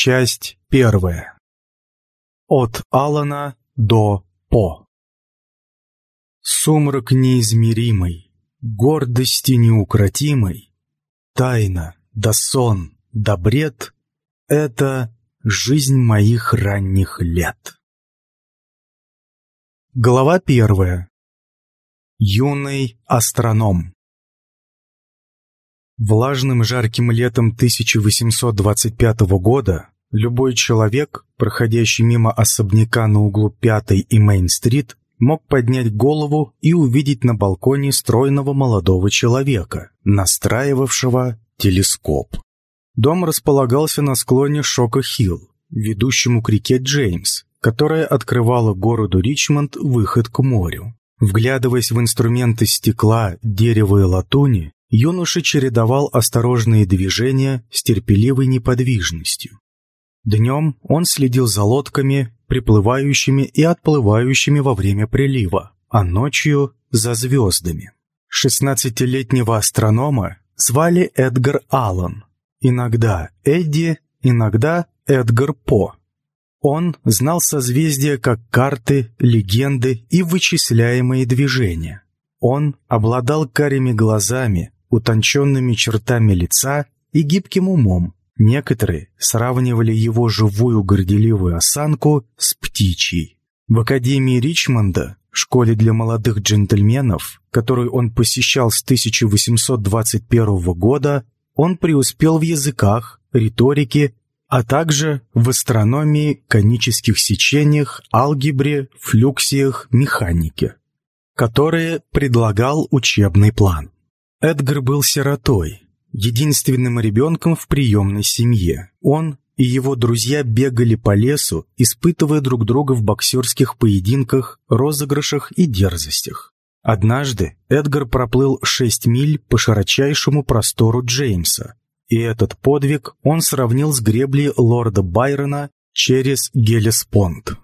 Часть первая. От Алана до По. Сумрак неизмеримый, гордости неукротимой, тайна, да сон, да бред — это жизнь моих ранних лет. Глава первая. Юный астроном. Влажным жарким летом 1825 года любой человек, проходящий мимо особняка на углу 5 и Мейн-стрит, мог поднять голову и увидеть на балконе стройного молодого человека, настраивавшего телескоп. Дом располагался на склоне Шока-Хилл, ведущему к реке Джеймс, которая открывала городу Ричмонд выход к морю. Вглядываясь в инструменты стекла, дерева и латуни, юноша чередовал осторожные движения с терпеливой неподвижностью. Днем он следил за лодками, приплывающими и отплывающими во время прилива, а ночью — за звездами. Шестнадцатилетнего астронома звали Эдгар Аллан, иногда Эдди, иногда Эдгар По. Он знал созвездия как карты, легенды и вычисляемые движения. Он обладал карими глазами, утонченными чертами лица и гибким умом. Некоторые сравнивали его живую горделивую осанку с птичьей. В Академии Ричмонда, школе для молодых джентльменов, которую он посещал с 1821 года, он преуспел в языках, риторике, а также в астрономии, конических сечениях, алгебре, флюксиях, механике, которые предлагал учебный план. Эдгар был сиротой, единственным ребенком в приемной семье. Он и его друзья бегали по лесу, испытывая друг друга в боксерских поединках, розыгрышах и дерзостях. Однажды Эдгар проплыл шесть миль по широчайшему простору Джеймса, и этот подвиг он сравнил с греблей лорда Байрона через Гелеспонд.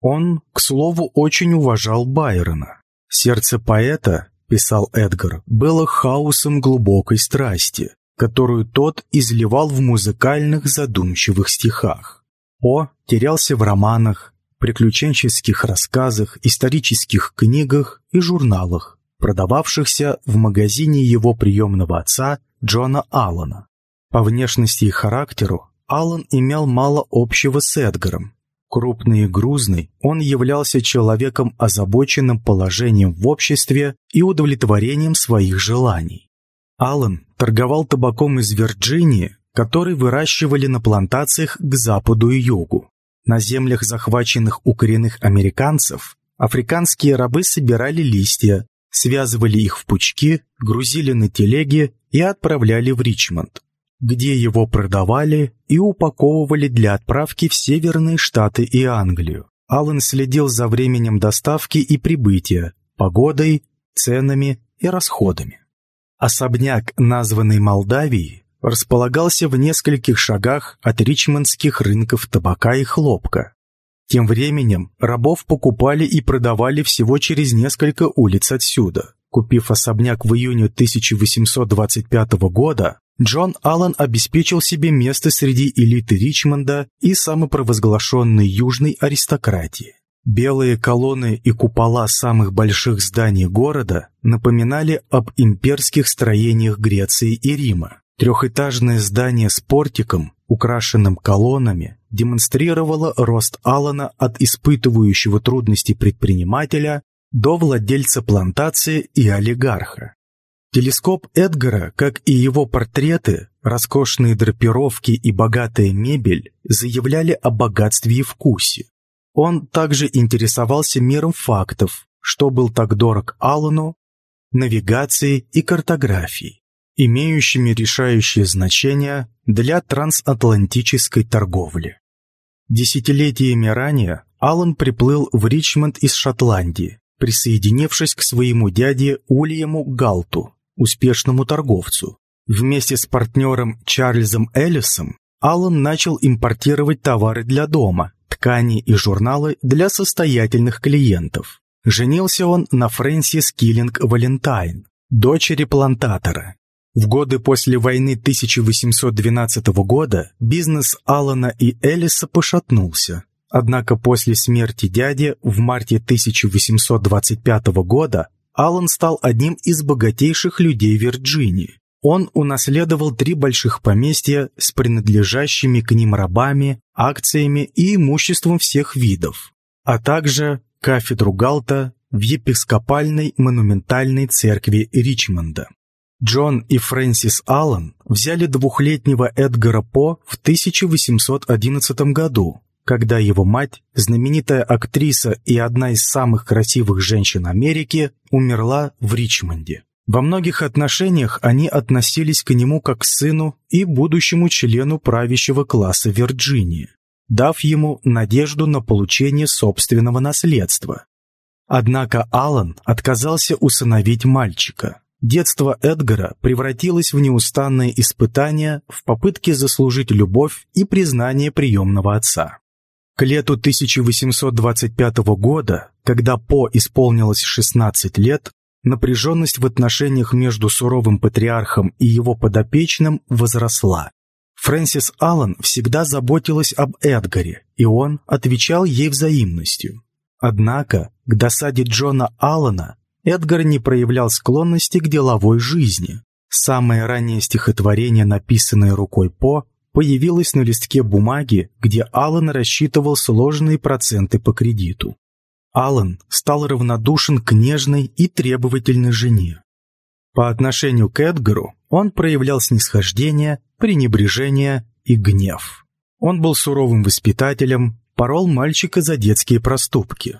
Он, к слову, очень уважал Байрона. Сердце поэта писал Эдгар, было хаосом глубокой страсти, которую тот изливал в музыкальных задумчивых стихах. По терялся в романах, приключенческих рассказах, исторических книгах и журналах, продававшихся в магазине его приемного отца Джона Аллана. По внешности и характеру Аллан имел мало общего с Эдгаром, Крупный и грузный, он являлся человеком, озабоченным положением в обществе и удовлетворением своих желаний. Аллан торговал табаком из Вирджинии, который выращивали на плантациях к западу и югу. На землях, захваченных у коренных американцев, африканские рабы собирали листья, связывали их в пучки, грузили на телеги и отправляли в Ричмонд где его продавали и упаковывали для отправки в Северные Штаты и Англию. Аллен следил за временем доставки и прибытия, погодой, ценами и расходами. Особняк, названный Молдавией, располагался в нескольких шагах от ричмондских рынков табака и хлопка. Тем временем рабов покупали и продавали всего через несколько улиц отсюда. Купив особняк в июне 1825 года, Джон Аллен обеспечил себе место среди элиты Ричмонда и самопровозглашенной южной аристократии. Белые колонны и купола самых больших зданий города напоминали об имперских строениях Греции и Рима. Трехэтажное здание с портиком, украшенным колоннами, демонстрировало рост Аллана от испытывающего трудности предпринимателя до владельца плантации и олигарха. Телескоп Эдгара, как и его портреты, роскошные драпировки и богатая мебель заявляли о богатстве и вкусе. Он также интересовался миром фактов, что был так дорог Аллану, навигацией и картографией, имеющими решающее значение для трансатлантической торговли. Десятилетиями ранее Аллан приплыл в Ричмонд из Шотландии, присоединившись к своему дяде Уильяму Галту, успешному торговцу. Вместе с партнером Чарльзом Эллисом Аллан начал импортировать товары для дома, ткани и журналы для состоятельных клиентов. Женился он на Фрэнсис Киллинг Валентайн, дочери плантатора. В годы после войны 1812 года бизнес Алана и Элиса пошатнулся. Однако после смерти дяди в марте 1825 года Алан стал одним из богатейших людей Вирджинии. Он унаследовал три больших поместья с принадлежащими к ним рабами, акциями и имуществом всех видов, а также кафедру Галта в епископальной монументальной церкви Ричмонда. Джон и Фрэнсис Аллан взяли двухлетнего Эдгара По в 1811 году, когда его мать, знаменитая актриса и одна из самых красивых женщин Америки, умерла в Ричмонде. Во многих отношениях они относились к нему как к сыну и будущему члену правящего класса Вирджинии, дав ему надежду на получение собственного наследства. Однако Аллан отказался усыновить мальчика. Детство Эдгара превратилось в неустанное испытание в попытке заслужить любовь и признание приемного отца. К лету 1825 года, когда По исполнилось 16 лет, напряженность в отношениях между суровым патриархом и его подопечным возросла. Фрэнсис Аллан всегда заботилась об Эдгаре, и он отвечал ей взаимностью. Однако, к досаде Джона Аллана, Эдгар не проявлял склонности к деловой жизни. Самое раннее стихотворение, написанное рукой По, появилось на листке бумаги, где Аллан рассчитывал сложные проценты по кредиту. Аллан стал равнодушен к нежной и требовательной жене. По отношению к Эдгару он проявлял снисхождение, пренебрежение и гнев. Он был суровым воспитателем, порол мальчика за детские проступки.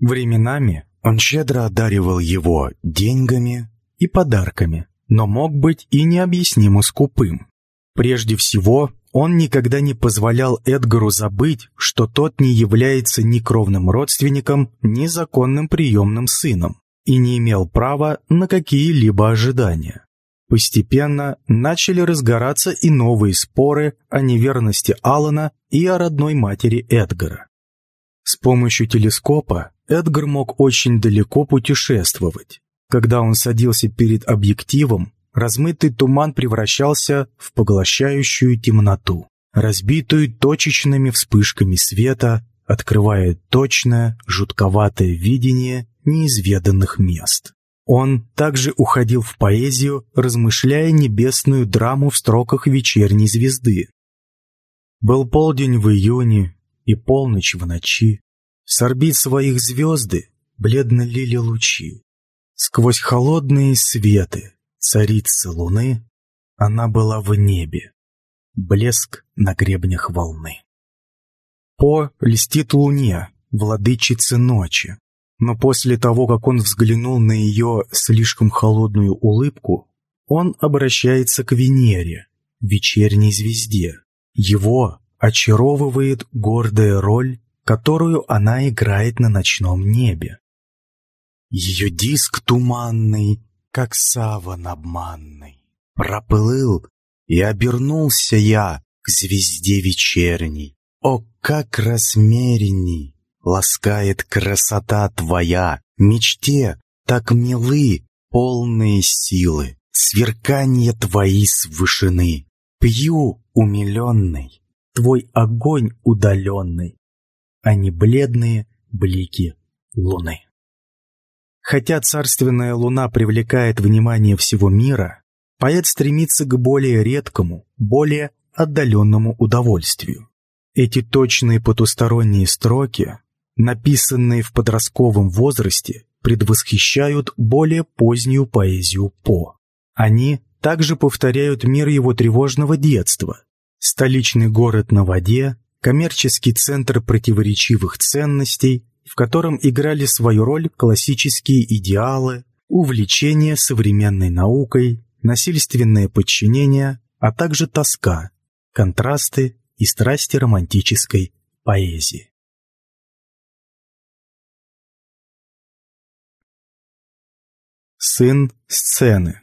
Временами он щедро одаривал его деньгами и подарками, но мог быть и необъяснимо скупым. Прежде всего, он никогда не позволял Эдгару забыть, что тот не является ни кровным родственником, ни законным приемным сыном и не имел права на какие-либо ожидания. Постепенно начали разгораться и новые споры о неверности Алана и о родной матери Эдгара. С помощью телескопа Эдгар мог очень далеко путешествовать. Когда он садился перед объективом, размытый туман превращался в поглощающую темноту, разбитую точечными вспышками света, открывая точное, жутковатое видение неизведанных мест. Он также уходил в поэзию, размышляя небесную драму в строках вечерней звезды. Был полдень в июне и полночь в ночи. С орбит своих звезды бледно лили лучи. Сквозь холодные светы царица луны, она была в небе, блеск на гребнях волны. По льстит луне, владычице ночи, но после того, как он взглянул на ее слишком холодную улыбку, он обращается к Венере, вечерней звезде. Его очаровывает гордая роль, которую она играет на ночном небе. Ее диск туманный как саван обманный. Проплыл, и обернулся я к звезде вечерней. О, как размеренней ласкает красота твоя, мечте так милы полные силы, сверканье твои с вышины. Пью, умиленный, твой огонь удаленный, а не бледные блики луны. Хотя царственная луна привлекает внимание всего мира, поэт стремится к более редкому, более отдаленному удовольствию. Эти точные потусторонние строки, написанные в подростковом возрасте, предвосхищают более позднюю поэзию По. Они также повторяют мир его тревожного детства. Столичный город на воде, коммерческий центр противоречивых ценностей, в котором играли свою роль классические идеалы, увлечение современной наукой, насильственное подчинение, а также тоска, контрасты и страсти романтической поэзии. Сын сцены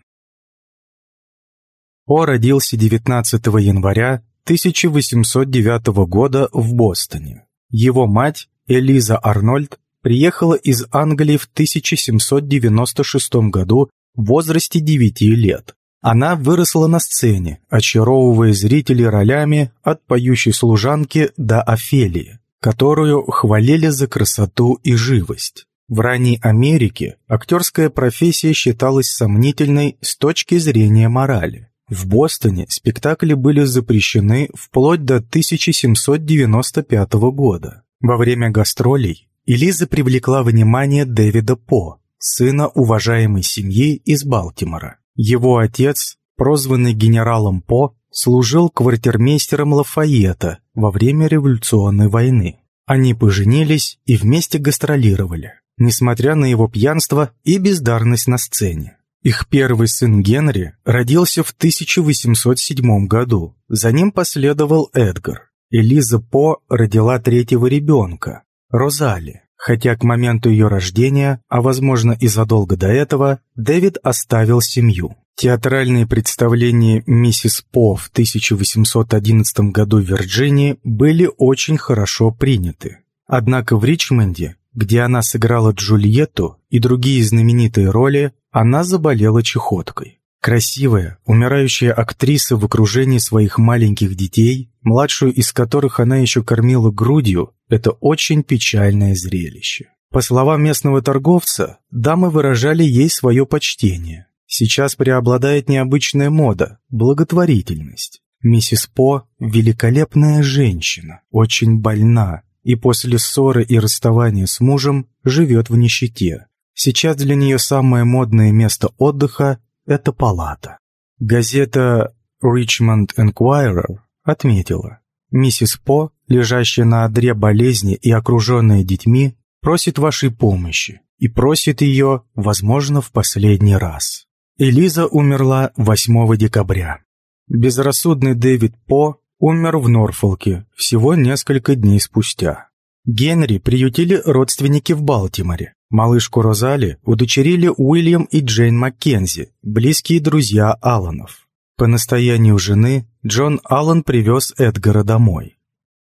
О родился 19 января 1809 года в Бостоне. Его мать Элиза Арнольд приехала из Англии в 1796 году в возрасте 9 лет. Она выросла на сцене, очаровывая зрителей ролями от поющей служанки до Офелии, которую хвалили за красоту и живость. В ранней Америке актерская профессия считалась сомнительной с точки зрения морали. В Бостоне спектакли были запрещены вплоть до 1795 года. Во время гастролей Элиза привлекла внимание Дэвида По, сына уважаемой семьи из Балтимора. Его отец, прозванный генералом По, служил квартирмейстером Лафайета во время революционной войны. Они поженились и вместе гастролировали, несмотря на его пьянство и бездарность на сцене. Их первый сын Генри родился в 1807 году, за ним последовал Эдгар. Элиза По родила третьего ребенка, Розали, хотя к моменту ее рождения, а возможно и задолго до этого, Дэвид оставил семью. Театральные представления «Миссис По» в 1811 году в Вирджинии были очень хорошо приняты. Однако в Ричмонде, где она сыграла Джульетту и другие знаменитые роли, она заболела чехоткой. Красивая, умирающая актриса в окружении своих маленьких детей, младшую из которых она еще кормила грудью, это очень печальное зрелище. По словам местного торговца, дамы выражали ей свое почтение. Сейчас преобладает необычная мода – благотворительность. Миссис По – великолепная женщина, очень больна, и после ссоры и расставания с мужем живет в нищете. Сейчас для нее самое модное место отдыха – это палата. Газета Richmond Enquirer отметила, миссис По, лежащая на одре болезни и окруженная детьми, просит вашей помощи и просит ее, возможно, в последний раз. Элиза умерла 8 декабря. Безрассудный Дэвид По умер в Норфолке всего несколько дней спустя. Генри приютили родственники в Балтиморе. Малышку Розали удочерили Уильям и Джейн Маккензи, близкие друзья Алланов. По настоянию жены Джон Аллан привез Эдгара домой.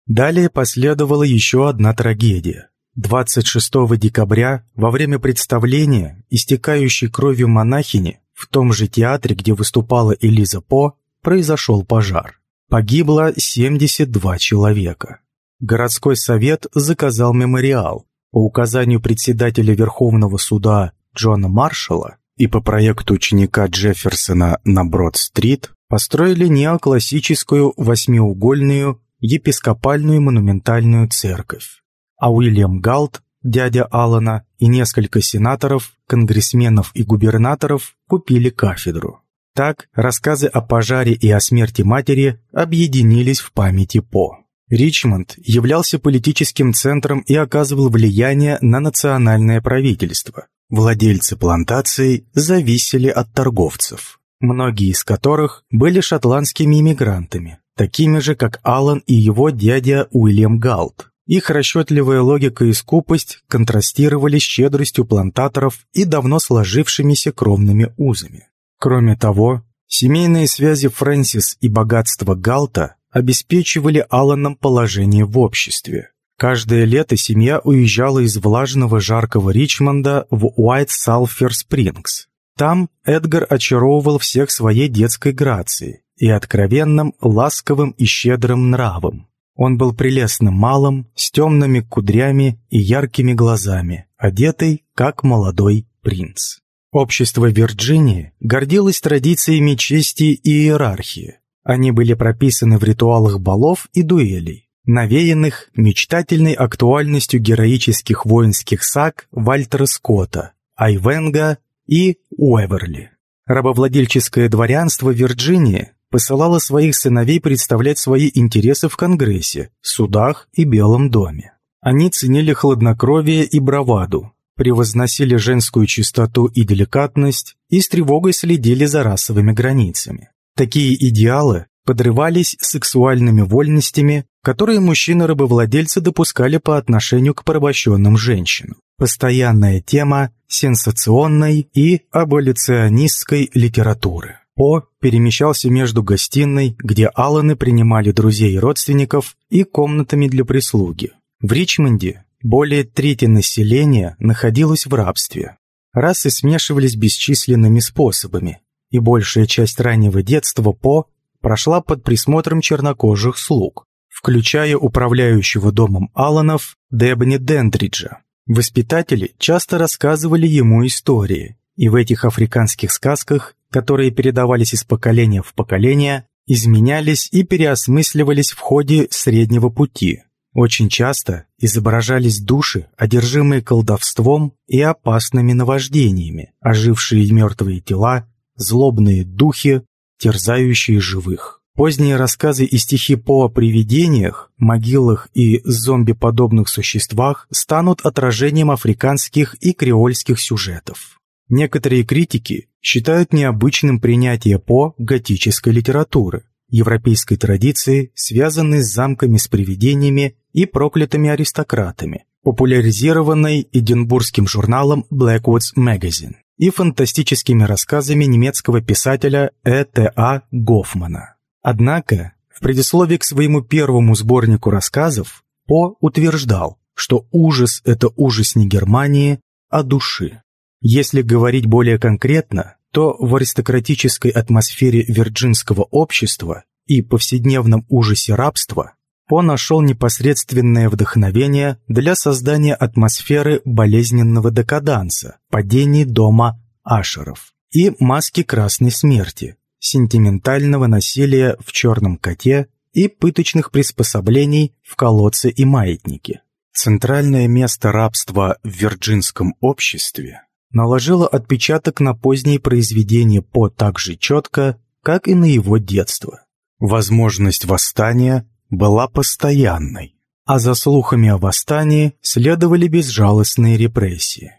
Далее последовала еще одна трагедия. 26 декабря, во время представления, истекающей кровью монахини, в том же театре, где выступала Элиза По, произошел пожар. Погибло 72 человека. Городской совет заказал мемориал, по указанию председателя Верховного суда Джона Маршалла и по проекту ученика Джефферсона на Брод-стрит построили неоклассическую восьмиугольную епископальную монументальную церковь. А Уильям Галт, дядя Аллана, и несколько сенаторов, конгрессменов и губернаторов купили кафедру. Так, рассказы о пожаре и о смерти матери объединились в памяти По. Ричмонд являлся политическим центром и оказывал влияние на национальное правительство. Владельцы плантаций зависели от торговцев, многие из которых были шотландскими иммигрантами, такими же, как Аллан и его дядя Уильям Галт. Их расчетливая логика и скупость контрастировали с щедростью плантаторов и давно сложившимися кровными узами. Кроме того, семейные связи Фрэнсис и богатство Галта обеспечивали Алланом положение в обществе. Каждое лето семья уезжала из влажного жаркого Ричмонда в Уайт-Салфер-Спрингс. Там Эдгар очаровывал всех своей детской грацией и откровенным, ласковым и щедрым нравом. Он был прелестным малым, с темными кудрями и яркими глазами, одетый, как молодой принц. Общество Вирджинии гордилось традициями чести и иерархии, они были прописаны в ритуалах балов и дуэлей, навеянных мечтательной актуальностью героических воинских саг Вальтера Скотта, Айвенга и Уэверли. Рабовладельческое дворянство Вирджинии посылало своих сыновей представлять свои интересы в Конгрессе, судах и Белом доме. Они ценили хладнокровие и браваду, превозносили женскую чистоту и деликатность и с тревогой следили за расовыми границами. Такие идеалы подрывались сексуальными вольностями, которые мужчины-рабовладельцы допускали по отношению к порабощенным женщинам. Постоянная тема сенсационной и аболиционистской литературы. По перемещался между гостиной, где Алланы принимали друзей и родственников, и комнатами для прислуги. В Ричмонде более трети населения находилось в рабстве. Расы смешивались бесчисленными способами, и большая часть раннего детства По прошла под присмотром чернокожих слуг, включая управляющего домом Алланов Дебни Дендриджа. Воспитатели часто рассказывали ему истории, и в этих африканских сказках, которые передавались из поколения в поколение, изменялись и переосмысливались в ходе среднего пути. Очень часто изображались души, одержимые колдовством и опасными наваждениями, ожившие мертвые тела, злобные духи, терзающие живых. Поздние рассказы и стихи По о привидениях, могилах и зомби-подобных существах станут отражением африканских и креольских сюжетов. Некоторые критики считают необычным принятие По готической литературы, европейской традиции, связанной с замками с привидениями и проклятыми аристократами, популяризированной эдинбургским журналом Blackwood's Magazine и фантастическими рассказами немецкого писателя Э. Т. А. Гофмана. Однако, в предисловии к своему первому сборнику рассказов По утверждал, что ужас – это ужас не Германии, а души. Если говорить более конкретно, то в аристократической атмосфере вирджинского общества и повседневном ужасе рабства по нашел непосредственное вдохновение для создания атмосферы болезненного декаданса, падений дома Ашеров и маски красной смерти, сентиментального насилия в черном коте и пыточных приспособлений в колодце и маятнике. Центральное место рабства в вирджинском обществе наложило отпечаток на поздние произведения По так же четко, как и на его детство. Возможность восстания была постоянной, а за слухами о восстании следовали безжалостные репрессии.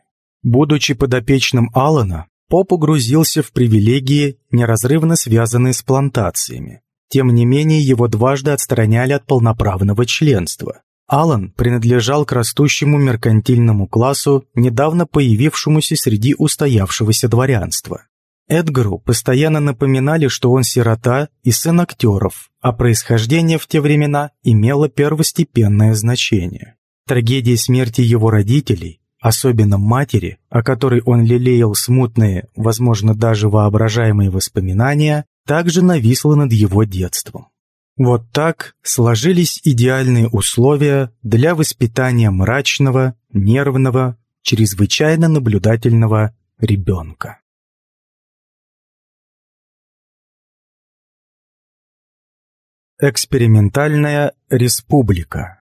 Будучи подопечным Алана, По погрузился в привилегии, неразрывно связанные с плантациями. Тем не менее, его дважды отстраняли от полноправного членства. Алан принадлежал к растущему меркантильному классу, недавно появившемуся среди устоявшегося дворянства. Эдгару постоянно напоминали, что он сирота и сын актеров, а происхождение в те времена имело первостепенное значение. Трагедия смерти его родителей, особенно матери, о которой он лелеял смутные, возможно, даже воображаемые воспоминания, также нависла над его детством. Вот так сложились идеальные условия для воспитания мрачного, нервного, чрезвычайно наблюдательного ребенка. Экспериментальная республика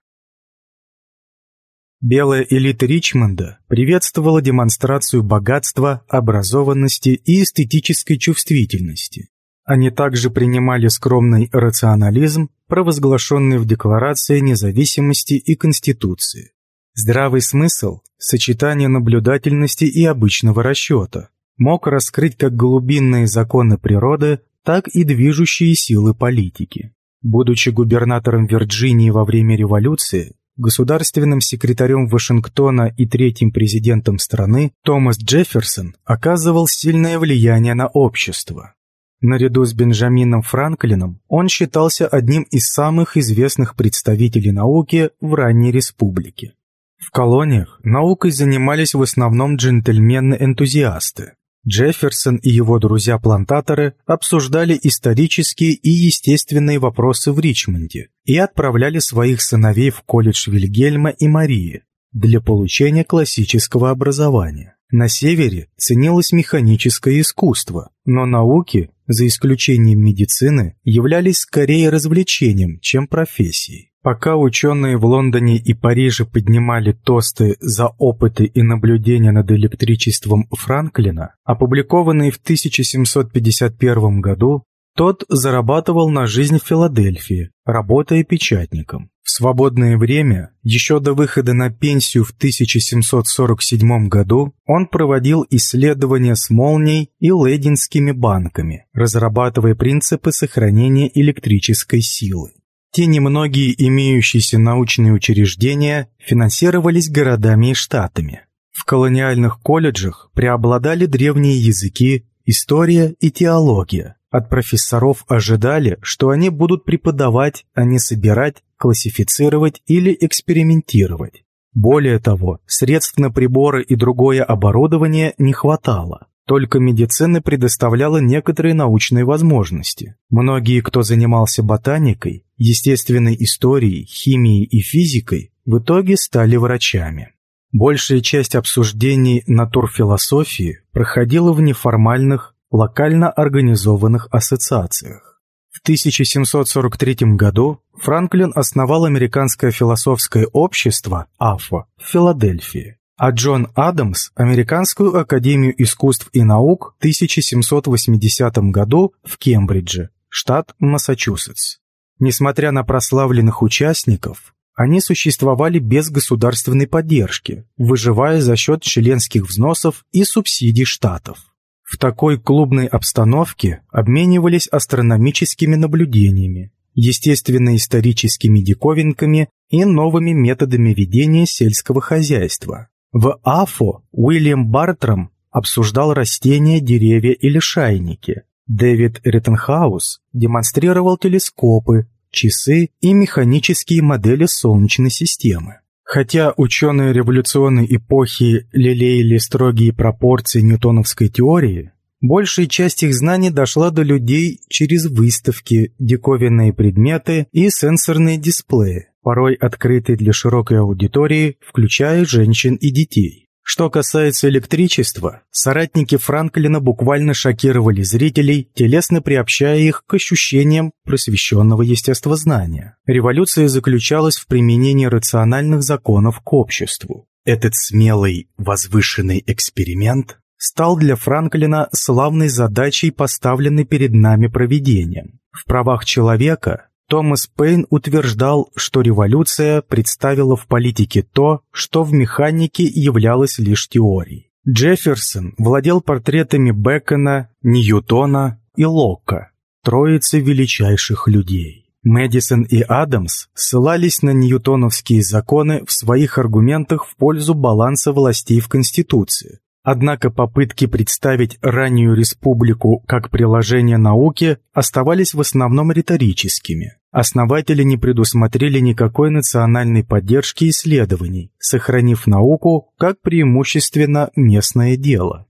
Белая элита Ричмонда приветствовала демонстрацию богатства, образованности и эстетической чувствительности. Они также принимали скромный рационализм, провозглашенный в Декларации независимости и Конституции. Здравый смысл, сочетание наблюдательности и обычного расчета, мог раскрыть как глубинные законы природы, так и движущие силы политики. Будучи губернатором Вирджинии во время революции, государственным секретарем Вашингтона и третьим президентом страны, Томас Джефферсон оказывал сильное влияние на общество. Наряду с Бенджамином Франклином он считался одним из самых известных представителей науки в ранней республике. В колониях наукой занимались в основном джентльмены-энтузиасты, Джефферсон и его друзья-плантаторы обсуждали исторические и естественные вопросы в Ричмонде и отправляли своих сыновей в колледж Вильгельма и Марии для получения классического образования. На севере ценилось механическое искусство, но науки, за исключением медицины, являлись скорее развлечением, чем профессией. Пока ученые в Лондоне и Париже поднимали тосты за опыты и наблюдения над электричеством Франклина, опубликованные в 1751 году, тот зарабатывал на жизнь в Филадельфии, работая печатником. В свободное время, еще до выхода на пенсию в 1747 году, он проводил исследования с молнией и лейдинскими банками, разрабатывая принципы сохранения электрической силы. Те немногие имеющиеся научные учреждения финансировались городами и штатами. В колониальных колледжах преобладали древние языки, история и теология. От профессоров ожидали, что они будут преподавать, а не собирать, классифицировать или экспериментировать. Более того, средств на приборы и другое оборудование не хватало. Только медицина предоставляла некоторые научные возможности. Многие, кто занимался ботаникой, естественной историей, химией и физикой, в итоге стали врачами. Большая часть обсуждений натурфилософии проходила в неформальных, локально организованных ассоциациях. В 1743 году Франклин основал американское философское общество АФО в Филадельфии а Джон Адамс – Американскую академию искусств и наук в 1780 году в Кембридже, штат Массачусетс. Несмотря на прославленных участников, они существовали без государственной поддержки, выживая за счет членских взносов и субсидий штатов. В такой клубной обстановке обменивались астрономическими наблюдениями, естественно-историческими диковинками и новыми методами ведения сельского хозяйства. В АФО Уильям Бартрам обсуждал растения, деревья или шайники. Дэвид Риттенхаус демонстрировал телескопы, часы и механические модели Солнечной системы. Хотя ученые революционной эпохи лелеяли строгие пропорции ньютоновской теории, большая часть их знаний дошла до людей через выставки, диковинные предметы и сенсорные дисплеи порой открытый для широкой аудитории, включая женщин и детей. Что касается электричества, соратники Франклина буквально шокировали зрителей, телесно приобщая их к ощущениям просвещенного естествознания. Революция заключалась в применении рациональных законов к обществу. Этот смелый, возвышенный эксперимент стал для Франклина славной задачей, поставленной перед нами проведением. В правах человека Томас Пейн утверждал, что революция представила в политике то, что в механике являлось лишь теорией. Джефферсон владел портретами Бекона, Ньютона и Локка, троицы величайших людей. Мэдисон и Адамс ссылались на ньютоновские законы в своих аргументах в пользу баланса властей в Конституции, Однако попытки представить раннюю республику как приложение науки оставались в основном риторическими. Основатели не предусмотрели никакой национальной поддержки исследований, сохранив науку как преимущественно местное дело.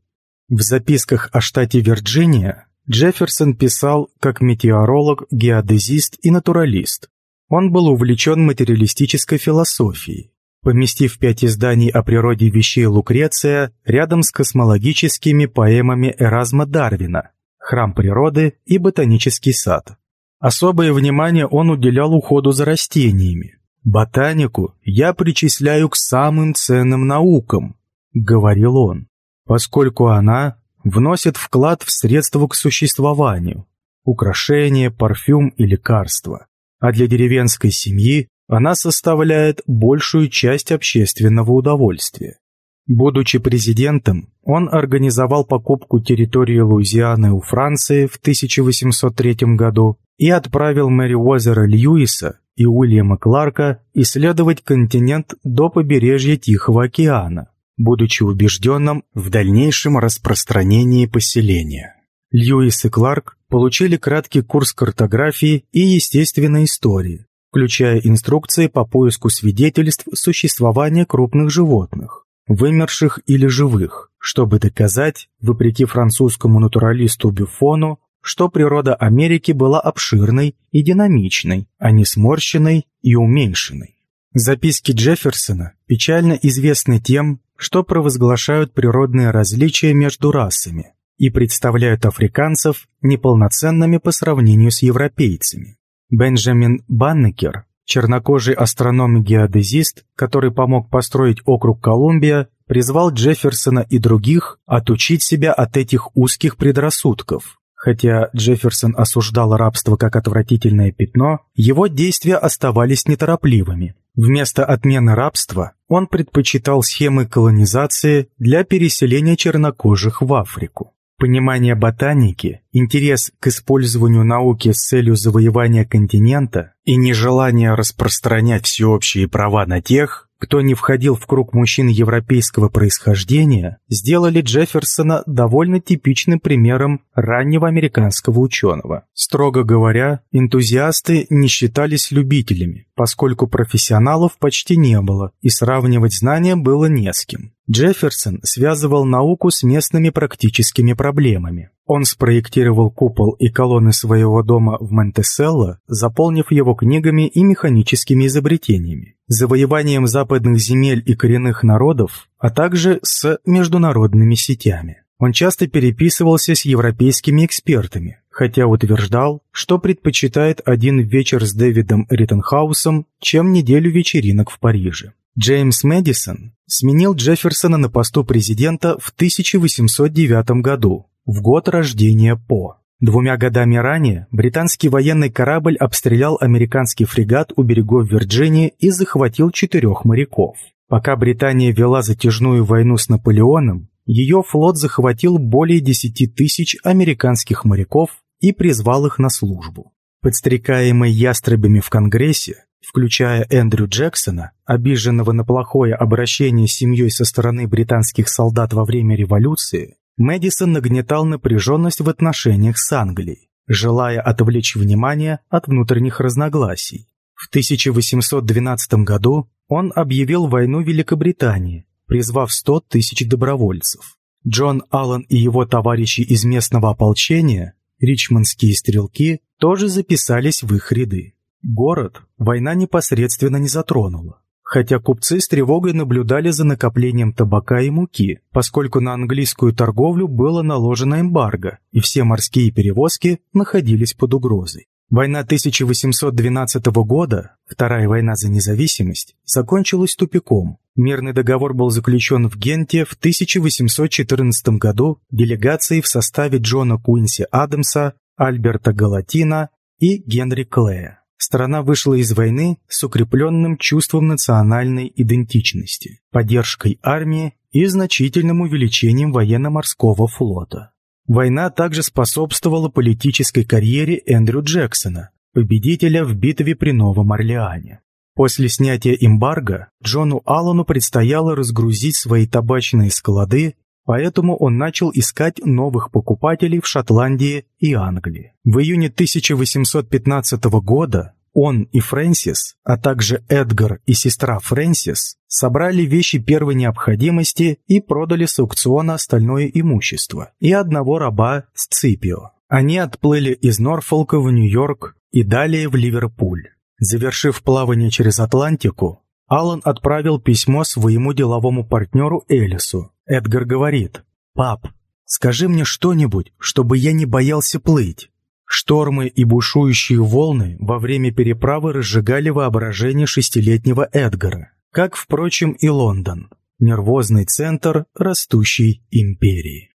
В записках о штате Вирджиния Джефферсон писал как метеоролог, геодезист и натуралист. Он был увлечен материалистической философией, поместив пять изданий о природе вещей Лукреция рядом с космологическими поэмами Эразма Дарвина «Храм природы» и «Ботанический сад». Особое внимание он уделял уходу за растениями. «Ботанику я причисляю к самым ценным наукам», — говорил он, поскольку она вносит вклад в средства к существованию, украшения, парфюм и лекарства, а для деревенской семьи она составляет большую часть общественного удовольствия. Будучи президентом, он организовал покупку территории Луизианы у Франции в 1803 году и отправил Мэри Уозера Льюиса и Уильяма Кларка исследовать континент до побережья Тихого океана, будучи убежденным в дальнейшем распространении поселения. Льюис и Кларк получили краткий курс картографии и естественной истории, включая инструкции по поиску свидетельств существования крупных животных, вымерших или живых, чтобы доказать, вопреки французскому натуралисту Бюфону, что природа Америки была обширной и динамичной, а не сморщенной и уменьшенной. Записки Джефферсона печально известны тем, что провозглашают природные различия между расами и представляют африканцев неполноценными по сравнению с европейцами. Бенджамин Баннекер, чернокожий астроном и геодезист, который помог построить округ Колумбия, призвал Джефферсона и других отучить себя от этих узких предрассудков. Хотя Джефферсон осуждал рабство как отвратительное пятно, его действия оставались неторопливыми. Вместо отмены рабства он предпочитал схемы колонизации для переселения чернокожих в Африку. Понимание ботаники, интерес к использованию науки с целью завоевания континента и нежелание распространять всеобщие права на тех, кто не входил в круг мужчин европейского происхождения, сделали Джефферсона довольно типичным примером раннего американского ученого. Строго говоря, энтузиасты не считались любителями, поскольку профессионалов почти не было, и сравнивать знания было не с кем. Джефферсон связывал науку с местными практическими проблемами. Он спроектировал купол и колонны своего дома в Монтеселло, заполнив его книгами и механическими изобретениями, завоеванием западных земель и коренных народов, а также с международными сетями. Он часто переписывался с европейскими экспертами, хотя утверждал, что предпочитает один вечер с Дэвидом Риттенхаусом, чем неделю вечеринок в Париже. Джеймс Мэдисон сменил Джефферсона на посту президента в 1809 году, в год рождения По. Двумя годами ранее британский военный корабль обстрелял американский фрегат у берегов Вирджинии и захватил четырех моряков. Пока Британия вела затяжную войну с Наполеоном, ее флот захватил более 10 тысяч американских моряков и призвал их на службу. Подстрекаемый ястребами в Конгрессе, включая Эндрю Джексона, обиженного на плохое обращение с семьей со стороны британских солдат во время революции, Мэдисон нагнетал напряженность в отношениях с Англией, желая отвлечь внимание от внутренних разногласий. В 1812 году он объявил войну Великобритании, призвав 100 тысяч добровольцев. Джон Аллен и его товарищи из местного ополчения, ричмондские стрелки, тоже записались в их ряды. Город война непосредственно не затронула, хотя купцы с тревогой наблюдали за накоплением табака и муки, поскольку на английскую торговлю было наложено эмбарго, и все морские перевозки находились под угрозой. Война 1812 года, Вторая война за независимость, закончилась тупиком. Мирный договор был заключен в Генте в 1814 году делегацией в составе Джона Куинси Адамса, Альберта Галатина и Генри Клея страна вышла из войны с укрепленным чувством национальной идентичности, поддержкой армии и значительным увеличением военно-морского флота. Война также способствовала политической карьере Эндрю Джексона, победителя в битве при Новом Орлеане. После снятия эмбарго Джону Аллану предстояло разгрузить свои табачные склады Поэтому он начал искать новых покупателей в Шотландии и Англии. В июне 1815 года он и Фрэнсис, а также Эдгар и сестра Фрэнсис, собрали вещи первой необходимости и продали с аукциона остальное имущество и одного раба Сципио. Они отплыли из Норфолка в Нью-Йорк и далее в Ливерпуль. Завершив плавание через Атлантику, Аллан отправил письмо своему деловому партнеру Элису, Эдгар говорит, «Пап, скажи мне что-нибудь, чтобы я не боялся плыть». Штормы и бушующие волны во время переправы разжигали воображение шестилетнего Эдгара, как, впрочем, и Лондон, нервозный центр растущей империи.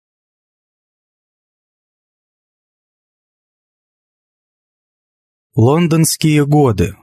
Лондонские годы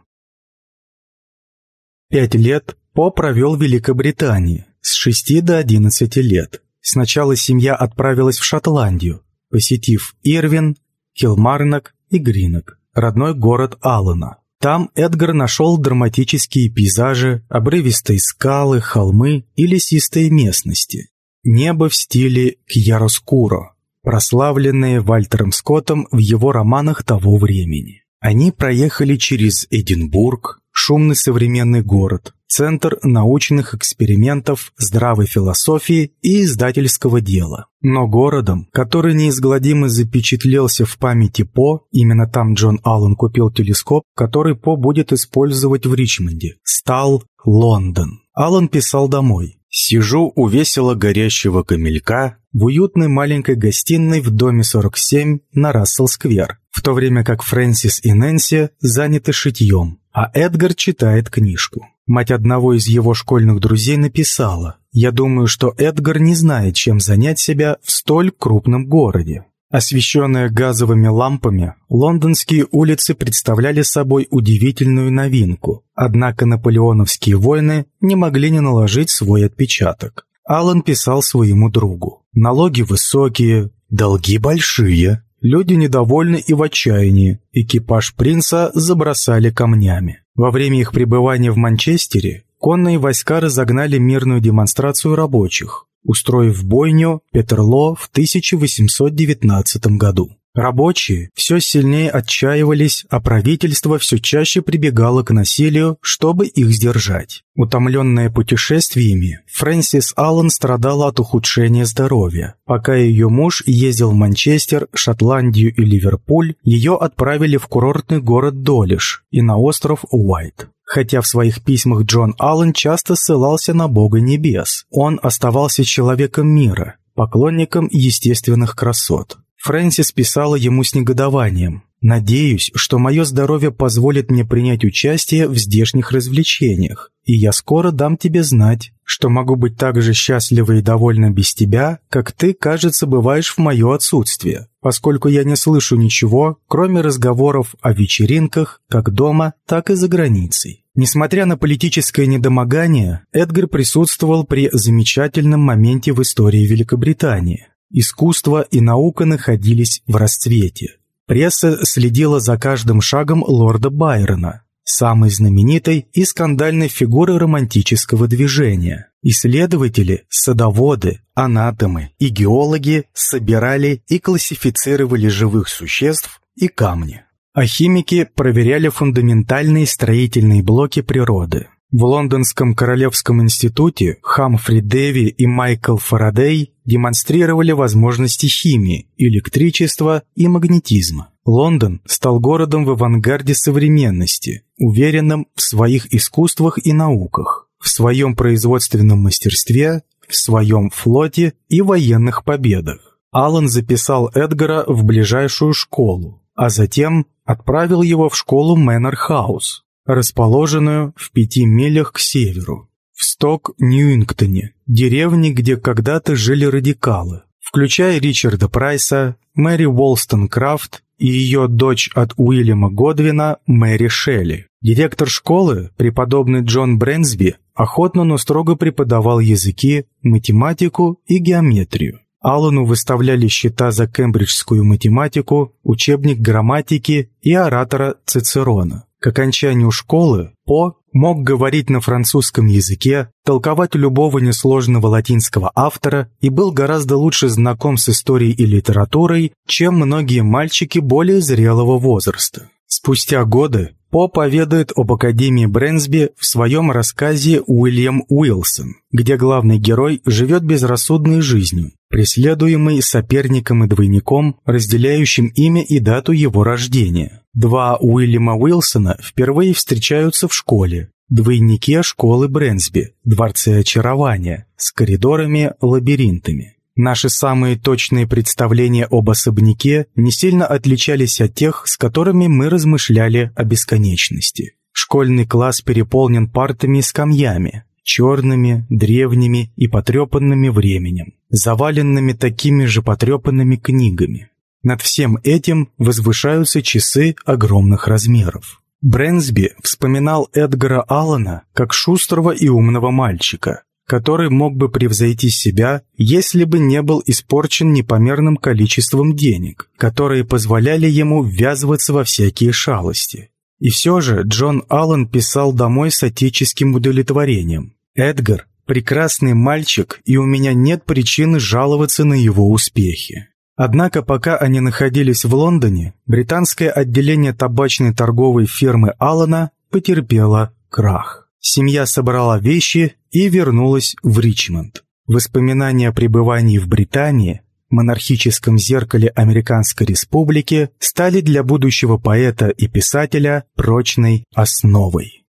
Пять лет По провел в Великобритании, с 6 до 11 лет. Сначала семья отправилась в Шотландию, посетив Ирвин, Килмарнок и Гринок, родной город Аллена. Там Эдгар нашел драматические пейзажи, обрывистые скалы, холмы и лесистые местности. Небо в стиле Кьяроскуро, прославленное Вальтером Скоттом в его романах того времени. Они проехали через Эдинбург, шумный современный город, центр научных экспериментов, здравой философии и издательского дела. Но городом, который неизгладимо запечатлелся в памяти По, именно там Джон Аллен купил телескоп, который По будет использовать в Ричмонде, стал Лондон. Аллен писал домой. «Сижу у весело горящего камелька в уютной маленькой гостиной в доме 47 на Рассел-сквер, в то время как Фрэнсис и Нэнси заняты шитьем а Эдгар читает книжку. Мать одного из его школьных друзей написала, «Я думаю, что Эдгар не знает, чем занять себя в столь крупном городе». Освещенные газовыми лампами, лондонские улицы представляли собой удивительную новинку, однако наполеоновские войны не могли не наложить свой отпечаток. Аллан писал своему другу, «Налоги высокие, долги большие, Люди недовольны и в отчаянии. Экипаж принца забросали камнями. Во время их пребывания в Манчестере конные войска разогнали мирную демонстрацию рабочих, устроив бойню Петерло в 1819 году. Рабочие все сильнее отчаивались, а правительство все чаще прибегало к насилию, чтобы их сдержать. Утомленная путешествиями, Фрэнсис Аллен страдала от ухудшения здоровья. Пока ее муж ездил в Манчестер, Шотландию и Ливерпуль, ее отправили в курортный город Долиш и на остров Уайт. Хотя в своих письмах Джон Аллен часто ссылался на Бога Небес, он оставался человеком мира, поклонником естественных красот. Фрэнсис писала ему с негодованием. «Надеюсь, что мое здоровье позволит мне принять участие в здешних развлечениях, и я скоро дам тебе знать, что могу быть так же счастлива и довольна без тебя, как ты, кажется, бываешь в мое отсутствие, поскольку я не слышу ничего, кроме разговоров о вечеринках, как дома, так и за границей». Несмотря на политическое недомогание, Эдгар присутствовал при замечательном моменте в истории Великобритании. Искусство и наука находились в расцвете. Пресса следила за каждым шагом лорда Байрона, самой знаменитой и скандальной фигуры романтического движения. Исследователи, садоводы, анатомы и геологи собирали и классифицировали живых существ и камни. А химики проверяли фундаментальные строительные блоки природы. В Лондонском Королевском институте Хамфри Дэви и Майкл Фарадей демонстрировали возможности химии, электричества и магнетизма. Лондон стал городом в авангарде современности, уверенным в своих искусствах и науках, в своем производственном мастерстве, в своем флоте и военных победах. Аллан записал Эдгара в ближайшую школу, а затем отправил его в школу Мэннер Хаус, расположенную в пяти милях к северу, в Сток-Ньюингтоне, деревне, где когда-то жили радикалы, включая Ричарда Прайса, Мэри Уолстон Крафт и ее дочь от Уильяма Годвина Мэри Шелли. Директор школы, преподобный Джон Брэнсби, охотно, но строго преподавал языки, математику и геометрию. Аллану выставляли счета за кембриджскую математику, учебник грамматики и оратора Цицерона. К окончанию школы По мог говорить на французском языке, толковать любого несложного латинского автора и был гораздо лучше знаком с историей и литературой, чем многие мальчики более зрелого возраста. Спустя годы по поведает об Академии Брэнсби в своем рассказе «Уильям Уилсон», где главный герой живет безрассудной жизнью, преследуемый соперником и двойником, разделяющим имя и дату его рождения. Два Уильяма Уилсона впервые встречаются в школе, двойнике школы Брэнсби, дворце очарования, с коридорами-лабиринтами. Наши самые точные представления об особняке не сильно отличались от тех, с которыми мы размышляли о бесконечности. Школьный класс переполнен партами и скамьями, черными, древними и потрепанными временем, заваленными такими же потрепанными книгами. Над всем этим возвышаются часы огромных размеров. Брэнсби вспоминал Эдгара Аллана как шустрого и умного мальчика, который мог бы превзойти себя, если бы не был испорчен непомерным количеством денег, которые позволяли ему ввязываться во всякие шалости. И все же Джон Аллан писал домой с отеческим удовлетворением. «Эдгар – прекрасный мальчик, и у меня нет причины жаловаться на его успехи». Однако пока они находились в Лондоне, британское отделение табачной торговой фирмы Аллана потерпело крах. Семья собрала вещи и вернулась в Ричмонд. Воспоминания о пребывании в Британии, монархическом зеркале Американской Республики, стали для будущего поэта и писателя прочной основой.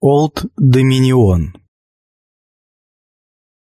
Олд Доминион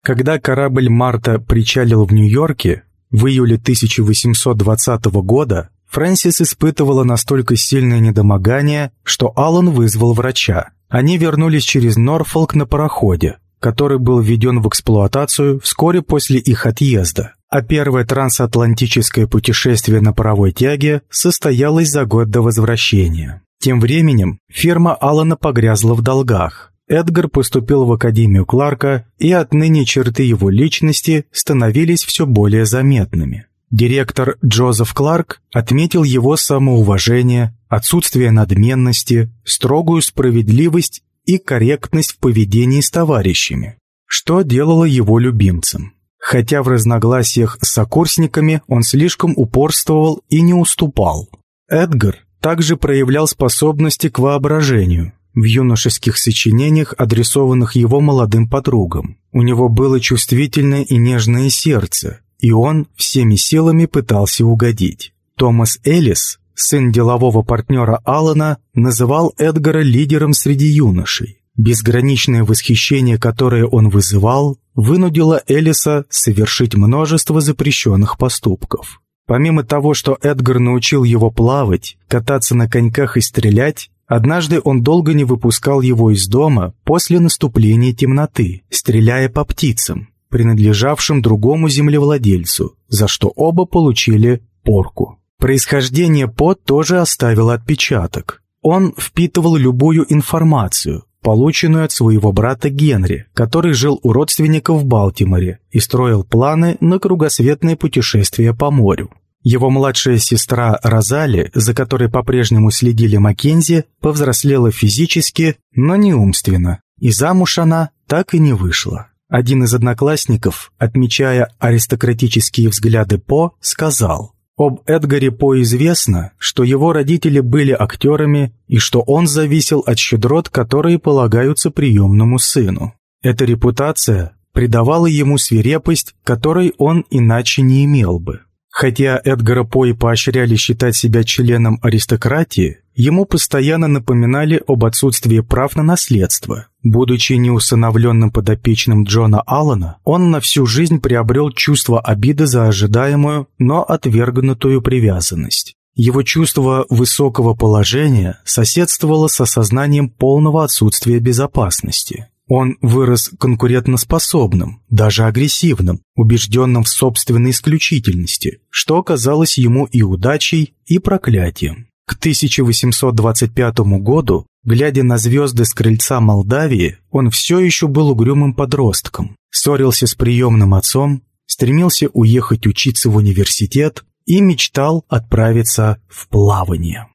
когда корабль «Марта» причалил в Нью-Йорке в июле 1820 года, Фрэнсис испытывала настолько сильное недомогание, что Аллан вызвал врача. Они вернулись через Норфолк на пароходе, который был введен в эксплуатацию вскоре после их отъезда. А первое трансатлантическое путешествие на паровой тяге состоялось за год до возвращения. Тем временем фирма Аллана погрязла в долгах, Эдгар поступил в Академию Кларка, и отныне черты его личности становились все более заметными. Директор Джозеф Кларк отметил его самоуважение, отсутствие надменности, строгую справедливость и корректность в поведении с товарищами, что делало его любимцем. Хотя в разногласиях с сокурсниками он слишком упорствовал и не уступал. Эдгар также проявлял способности к воображению в юношеских сочинениях, адресованных его молодым подругам. У него было чувствительное и нежное сердце, и он всеми силами пытался угодить. Томас Эллис, сын делового партнера Аллана, называл Эдгара лидером среди юношей. Безграничное восхищение, которое он вызывал, вынудило Элиса совершить множество запрещенных поступков. Помимо того, что Эдгар научил его плавать, кататься на коньках и стрелять, однажды он долго не выпускал его из дома после наступления темноты, стреляя по птицам, принадлежавшим другому землевладельцу, за что оба получили порку. Происхождение По тоже оставило отпечаток. Он впитывал любую информацию, полученную от своего брата Генри, который жил у родственников в Балтиморе и строил планы на кругосветное путешествие по морю. Его младшая сестра Розали, за которой по-прежнему следили Маккензи, повзрослела физически, но не умственно, и замуж она так и не вышла. Один из одноклассников, отмечая аристократические взгляды По, сказал, об Эдгаре По известно, что его родители были актерами и что он зависел от щедрот, которые полагаются приемному сыну. Эта репутация придавала ему свирепость, которой он иначе не имел бы. Хотя Эдгара По и поощряли считать себя членом аристократии, ему постоянно напоминали об отсутствии прав на наследство. Будучи неусыновленным подопечным Джона Аллана, он на всю жизнь приобрел чувство обиды за ожидаемую, но отвергнутую привязанность. Его чувство высокого положения соседствовало с осознанием полного отсутствия безопасности. Он вырос конкурентоспособным, даже агрессивным, убежденным в собственной исключительности, что оказалось ему и удачей, и проклятием. К 1825 году, глядя на звезды с крыльца Молдавии, он все еще был угрюмым подростком, ссорился с приемным отцом, стремился уехать учиться в университет и мечтал отправиться в плавание.